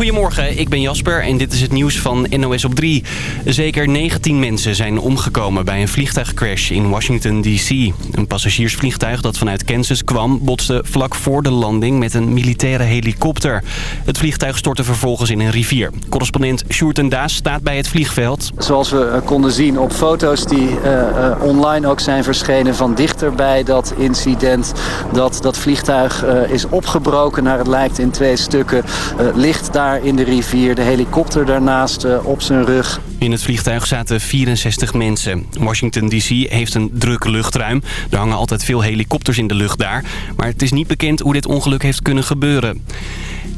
Goedemorgen, ik ben Jasper en dit is het nieuws van NOS op 3. Zeker 19 mensen zijn omgekomen bij een vliegtuigcrash in Washington D.C. Een passagiersvliegtuig dat vanuit Kansas kwam... botste vlak voor de landing met een militaire helikopter. Het vliegtuig stortte vervolgens in een rivier. Correspondent Sjoerd Daas staat bij het vliegveld. Zoals we eh, konden zien op foto's die uh, uh, online ook zijn verschenen... van dichterbij dat incident dat dat vliegtuig is opgebroken... naar het lijkt in twee stukken, ligt daar in de rivier. De helikopter daarnaast uh, op zijn rug. In het vliegtuig zaten 64 mensen. Washington D.C. heeft een druk luchtruim. Er hangen altijd veel helikopters in de lucht daar. Maar het is niet bekend hoe dit ongeluk heeft kunnen gebeuren.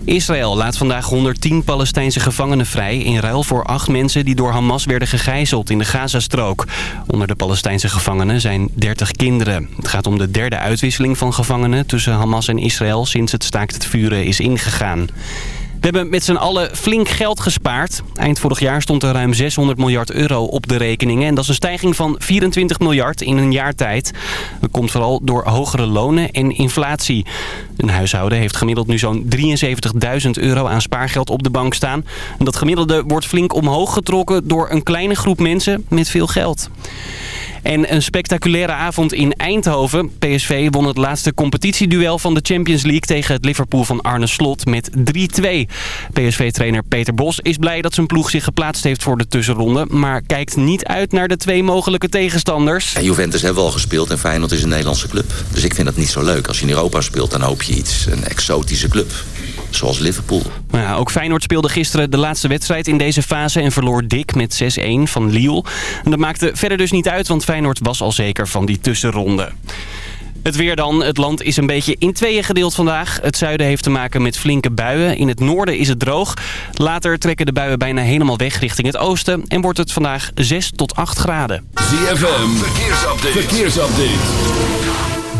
Israël laat vandaag 110 Palestijnse gevangenen vrij... in ruil voor acht mensen die door Hamas werden gegijzeld in de Gazastrook. Onder de Palestijnse gevangenen zijn 30 kinderen. Het gaat om de derde uitwisseling van gevangenen tussen Hamas en Israël... sinds het staakt het vuren is ingegaan. We hebben met z'n allen flink geld gespaard. Eind vorig jaar stond er ruim 600 miljard euro op de rekeningen. En dat is een stijging van 24 miljard in een jaar tijd. Dat komt vooral door hogere lonen en inflatie. Een huishouden heeft gemiddeld nu zo'n 73.000 euro aan spaargeld op de bank staan. En dat gemiddelde wordt flink omhoog getrokken door een kleine groep mensen met veel geld. En een spectaculaire avond in Eindhoven. PSV won het laatste competitieduel van de Champions League tegen het Liverpool van Arne Slot met 3-2. PSV-trainer Peter Bos is blij dat zijn ploeg zich geplaatst heeft voor de tussenronde. Maar kijkt niet uit naar de twee mogelijke tegenstanders. Ja, Juventus hebben we al gespeeld en Feyenoord is een Nederlandse club. Dus ik vind dat niet zo leuk. Als je in Europa speelt dan hoop je iets. Een exotische club zoals Liverpool. Ja, ook Feyenoord speelde gisteren de laatste wedstrijd in deze fase... en verloor dik met 6-1 van Lille. En dat maakte verder dus niet uit, want Feyenoord was al zeker van die tussenronde. Het weer dan. Het land is een beetje in tweeën gedeeld vandaag. Het zuiden heeft te maken met flinke buien. In het noorden is het droog. Later trekken de buien bijna helemaal weg richting het oosten. En wordt het vandaag 6 tot 8 graden. ZFM, verkeersupdate. verkeersupdate.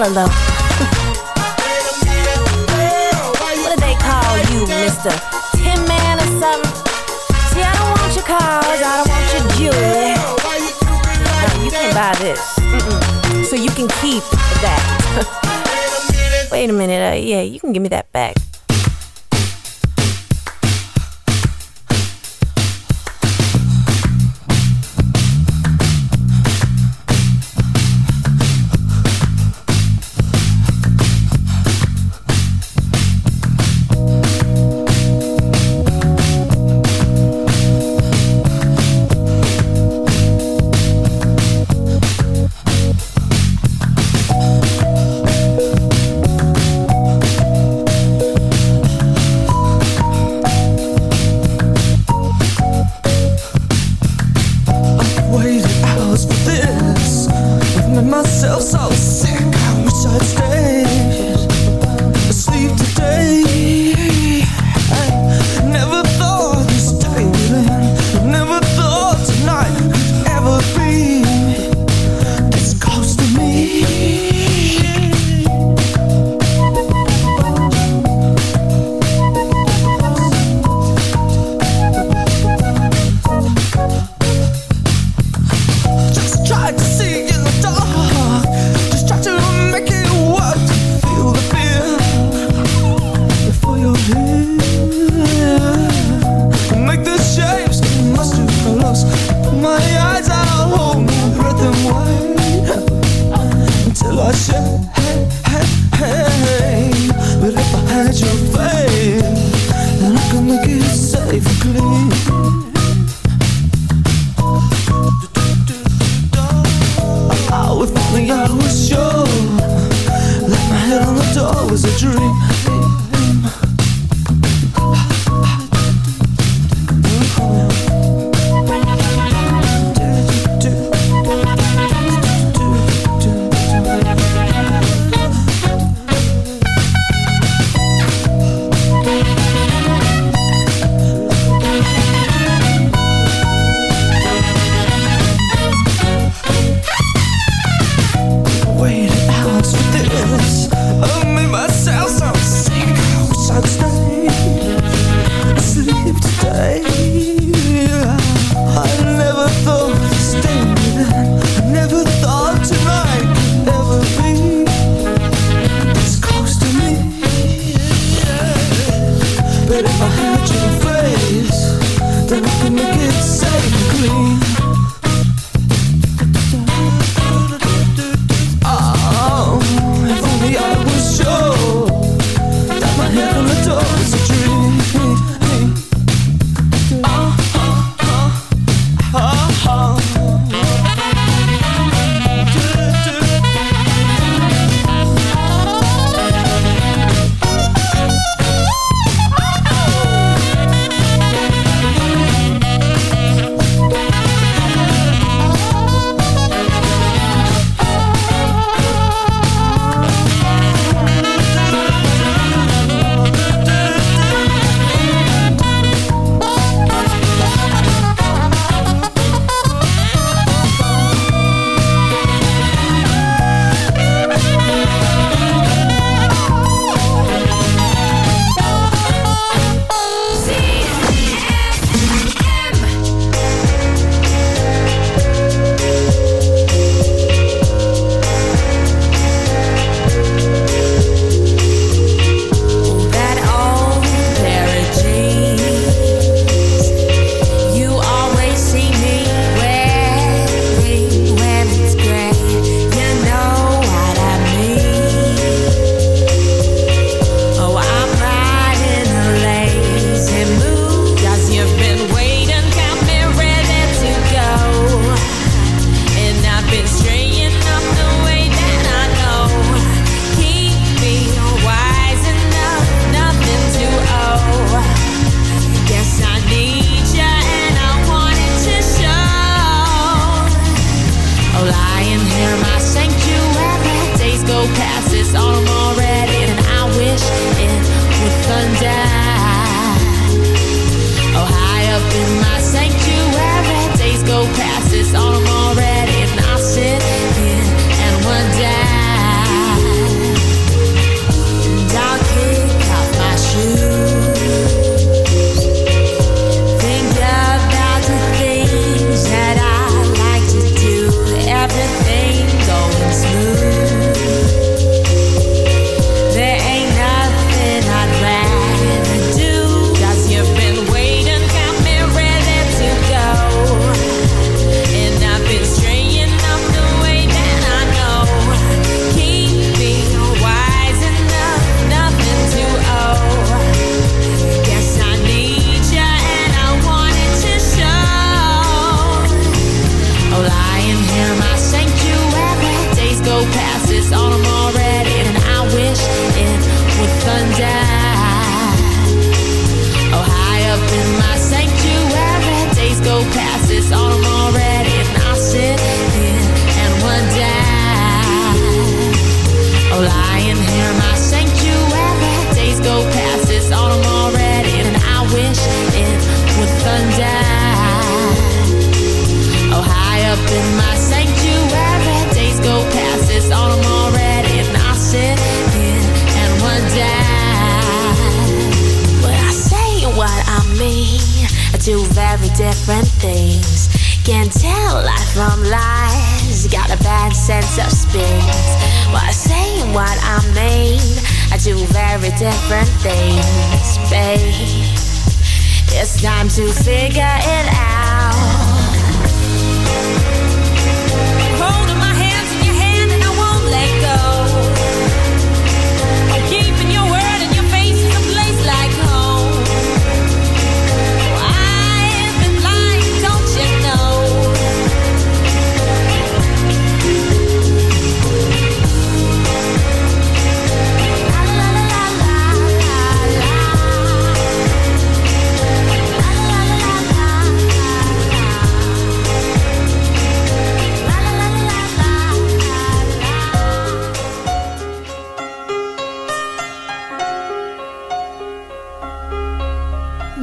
Hella low. what do they call you, Mr. Tin Man or something? See, I don't want your cars, I don't want your jewelry. No, you can buy this. Mm -mm. So you can keep that. Wait a minute, uh, yeah, you can give me that back.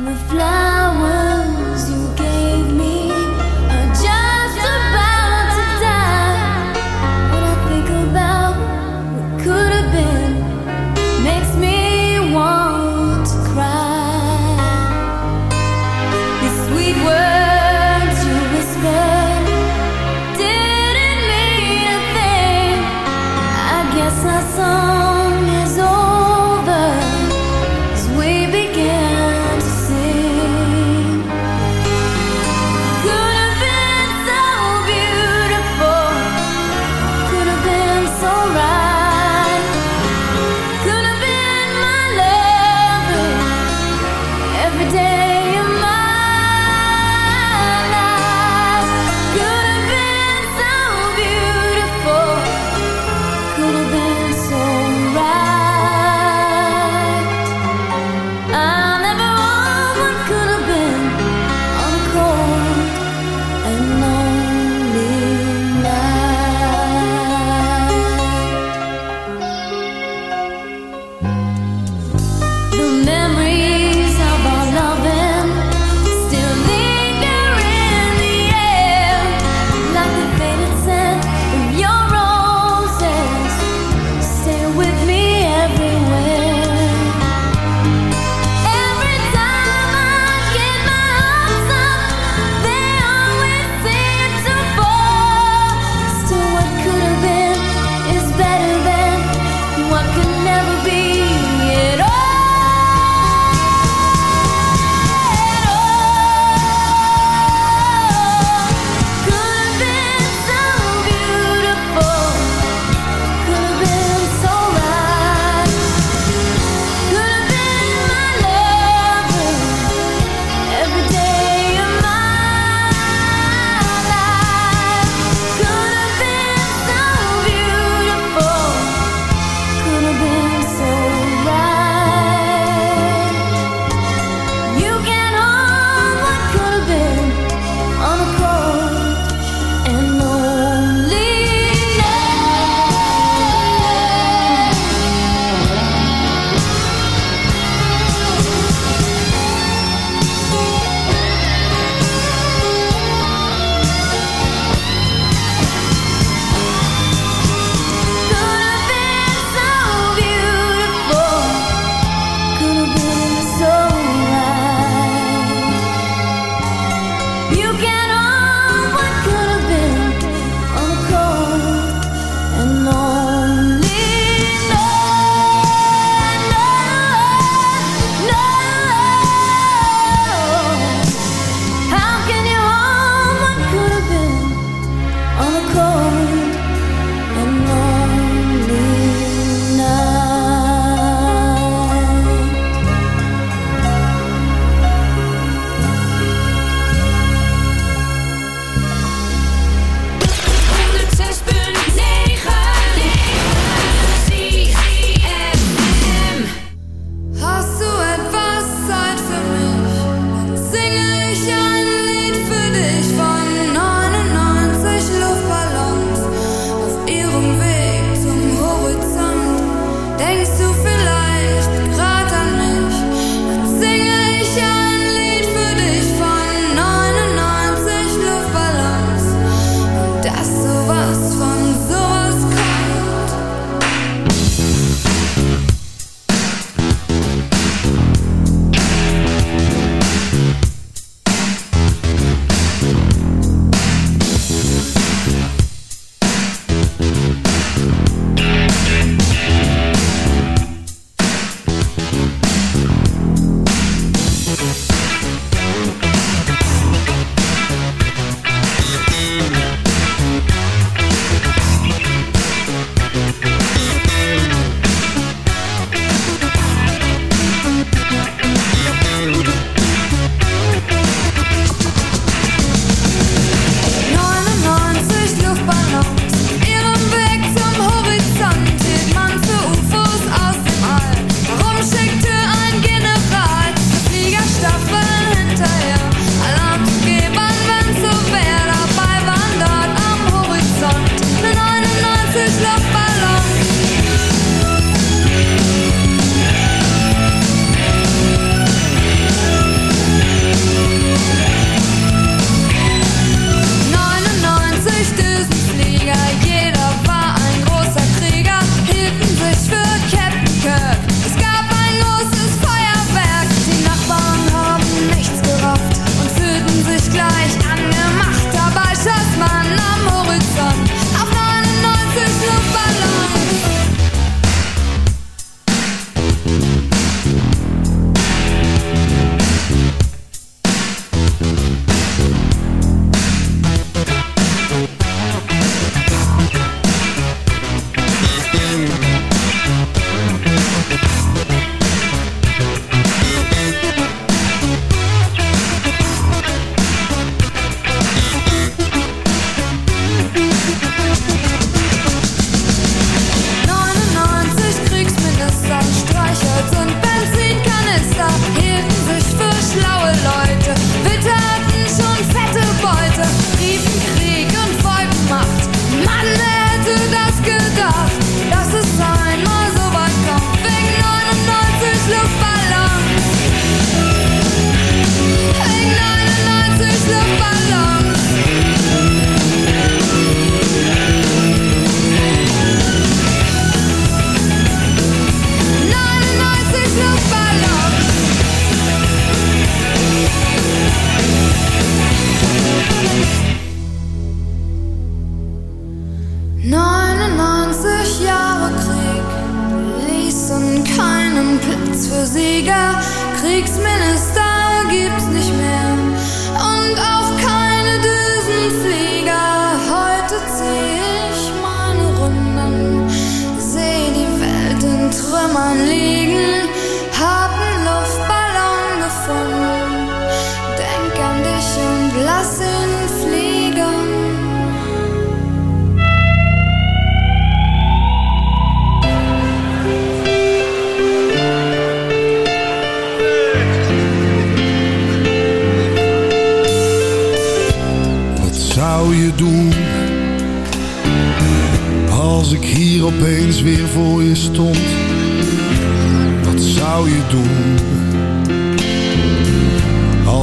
the flowers.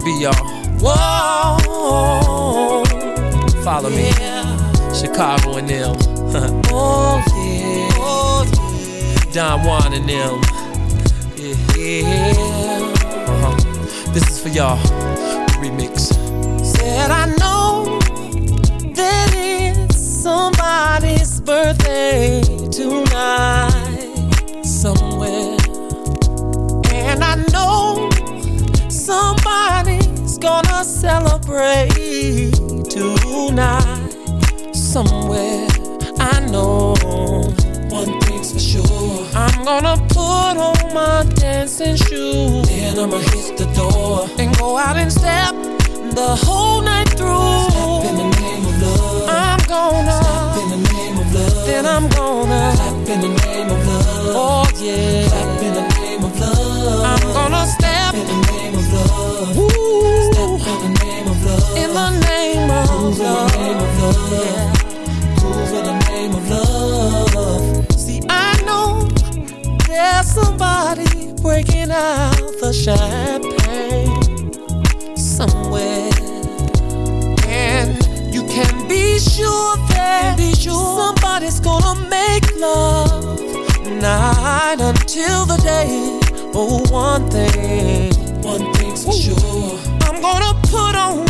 Piper of celebrate tonight somewhere. I know one thing's for sure. I'm gonna put on my dancing shoes. Then I'ma hit the door and go out and step the whole night through. Step oh, in the name of love. I'm gonna step in the name of love. Then I'm gonna clap in the name of love. Oh yeah. Clap in the name of love. I'm gonna step in the name of love. Ooh. In the name of love. In the name of love. Yeah. Move in the name of love. See, I know there's somebody breaking out the champagne somewhere. And you can be sure that be sure somebody's gonna make love night until the day. Oh, one thing, one thing's for sure. I'm gonna put on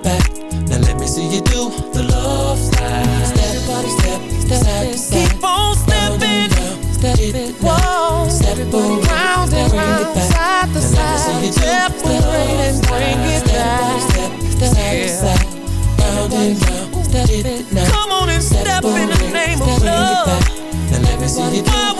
it back. Now let me see you do the love slide. Step by step, step side to side. Keep on stepping, step it, whoa. Separate, round and round, side to side. Separate and bring it back. Step, step, side to side, round and round, step it now. Come on and step in the name of love. Now let me see you do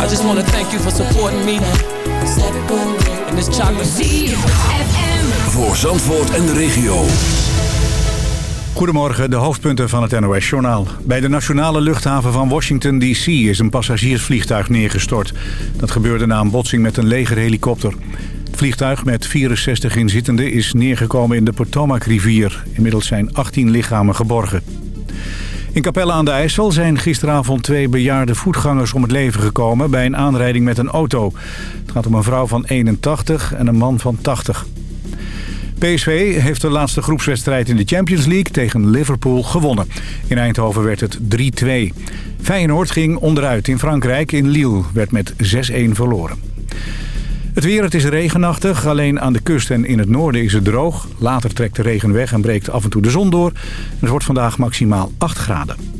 I just want to thank you for supporting me. And this chocolate. ZFM. voor Zandvoort en de regio. Goedemorgen, de hoofdpunten van het NOS-journaal. Bij de nationale luchthaven van Washington D.C. is een passagiersvliegtuig neergestort. Dat gebeurde na een botsing met een legerhelikopter. Het vliegtuig met 64 inzittenden is neergekomen in de Potomac-rivier. Inmiddels zijn 18 lichamen geborgen. In Capelle aan de IJssel zijn gisteravond twee bejaarde voetgangers om het leven gekomen... bij een aanrijding met een auto. Het gaat om een vrouw van 81 en een man van 80. PSV heeft de laatste groepswedstrijd in de Champions League tegen Liverpool gewonnen. In Eindhoven werd het 3-2. Feyenoord ging onderuit in Frankrijk. In Lille werd met 6-1 verloren. Het weer, het is regenachtig. Alleen aan de kust en in het noorden is het droog. Later trekt de regen weg en breekt af en toe de zon door. Het wordt vandaag maximaal 8 graden.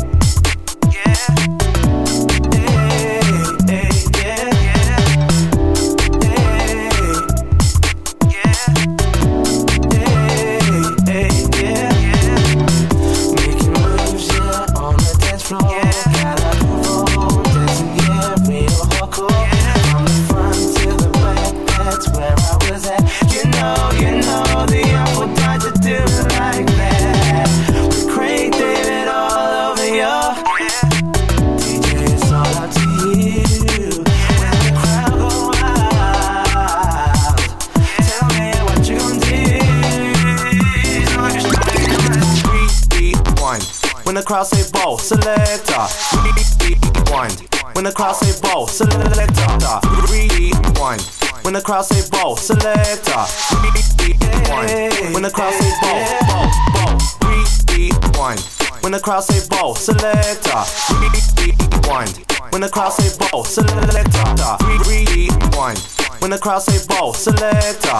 Crowd say ball, selector. Rewind. When the crowd say ball, selector. Rewind. When the crowd say ball, selector. Rewind. When the crowd say ball, ball, ball. Rewind. When the crowd say ball, selector. Rewind. When the crowd say ball, selector. Rewind. When the crowd say ball, selector.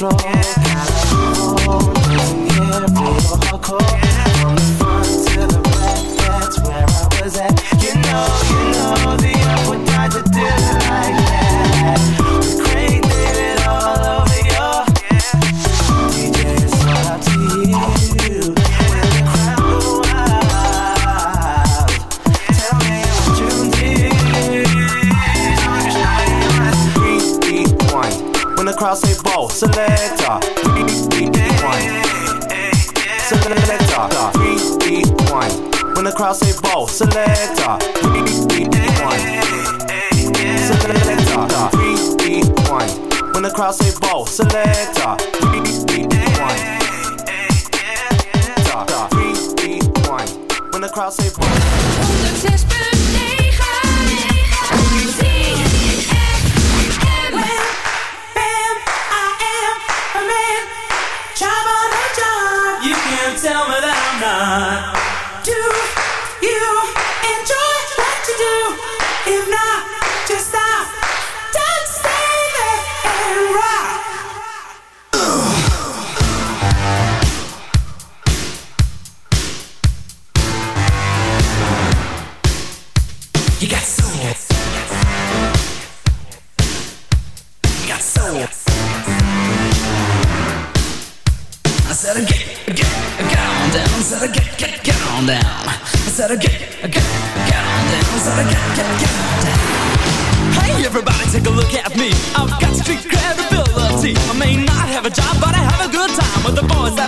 Floor. Yeah, real hardcore. From the front to the back, that's where I was at. You know, crowd say ball, selector. Rewind. Selector. Rewind. When the crowd say ball, selector. Rewind. Rewind. When the crowd say ball. You can't tell me that I'm not.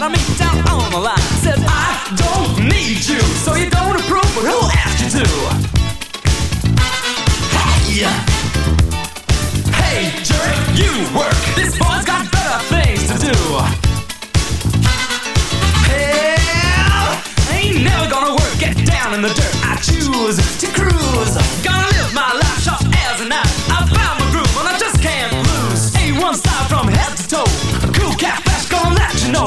I meet down on the line. Said I don't need you. So you don't approve but who asked you to? Hey! Hey jerk, you work. This boy's got better things to do. Hell, ain't never gonna work. Get down in the dirt. I choose to cruise. Gonna live my life sharp as a knife. I found my groove and I just can't lose. A1 style from head to toe. Cool cat flash gonna let you know.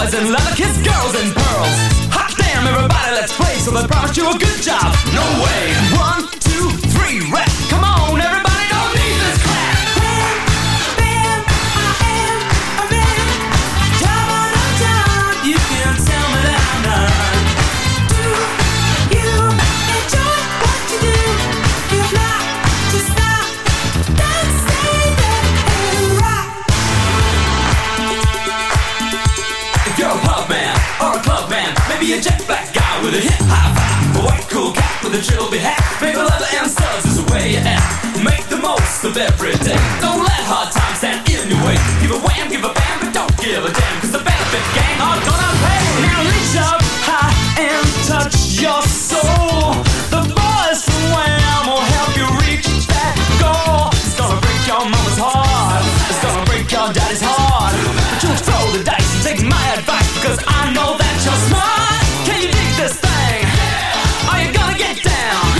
Boys in leather kiss girls in pearls. Hot damn, everybody, let's play. So they promised you a good job. No way. One, two, three, rap. Come on, everybody, with a trilby hat, maybe leather and studs is the way you act. Make the most of every day. Don't let hard times stand in your way. Give a wham, give a bam, but don't give a damn, cause the benefit gang are gonna pay. Now reach up high and touch your soul. The boys from Wham will help you reach that goal. It's gonna break your mama's heart. It's gonna break your daddy's heart. But you throw the dice and take my advice because I know that get down?